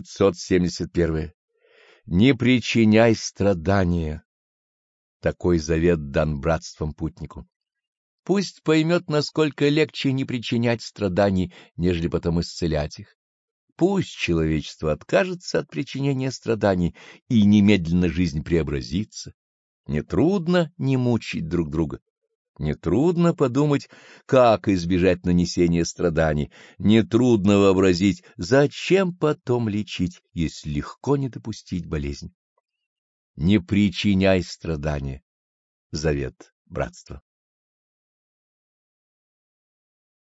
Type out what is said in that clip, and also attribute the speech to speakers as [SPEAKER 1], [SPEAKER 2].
[SPEAKER 1] 571. Не причиняй страдания. Такой завет дан братством путнику. Пусть поймет, насколько легче не причинять страданий, нежели потом исцелять их. Пусть человечество откажется от причинения страданий, и немедленно жизнь преобразится. Нетрудно не мучить друг друга. Нетрудно подумать, как избежать нанесения страданий. Нетрудно вообразить, зачем потом лечить, если легко не допустить болезнь. Не причиняй страдания. Завет братства.